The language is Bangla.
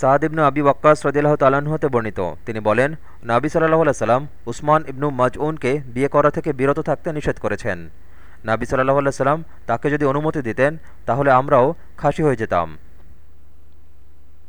সাদ ইবনু আবি ওয়াক্কাস রদিল্লাহ তালাহ হতে বর্ণিত। তিনি বলেন, নাবি সাল্লাহ সাল্লাম উসমান ইবনু মাজউনকে বিয়ে করা থেকে বিরত থাকতে নিষেধ করেছেন। নাবি সাল্লাহ সাল্লাম তাকে যদি অনুমতি দিতেন, তাহলে আমরাও খাসি হয়ে যেতাম।